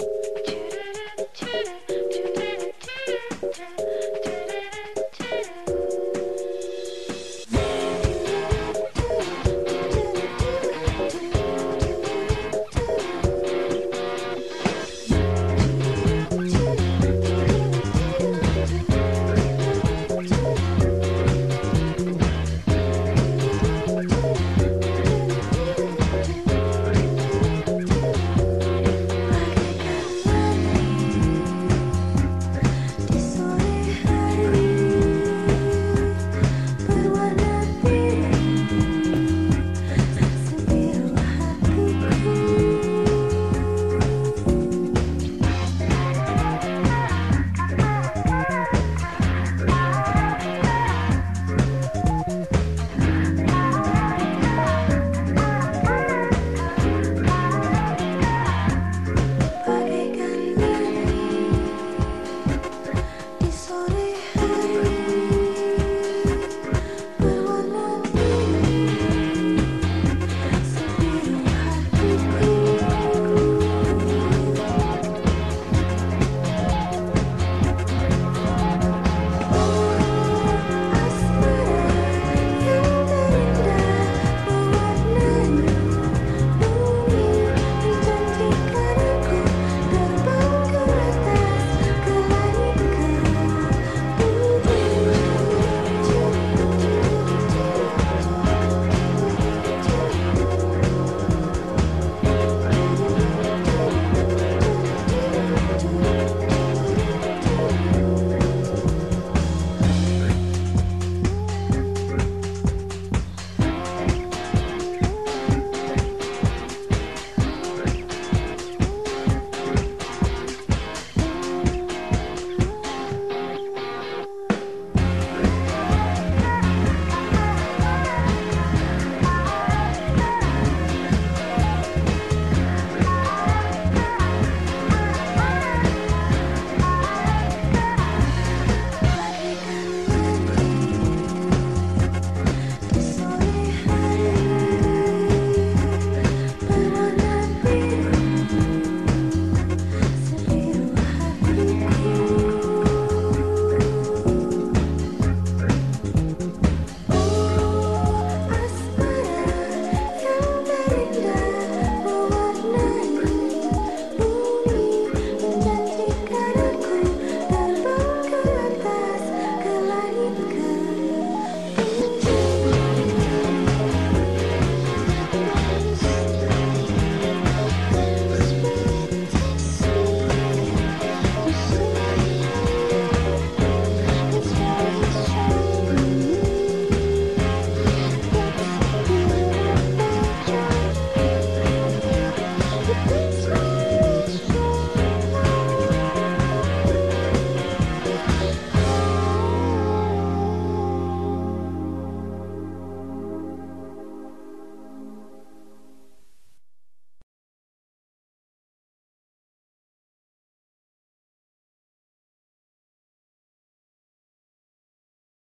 Cheers.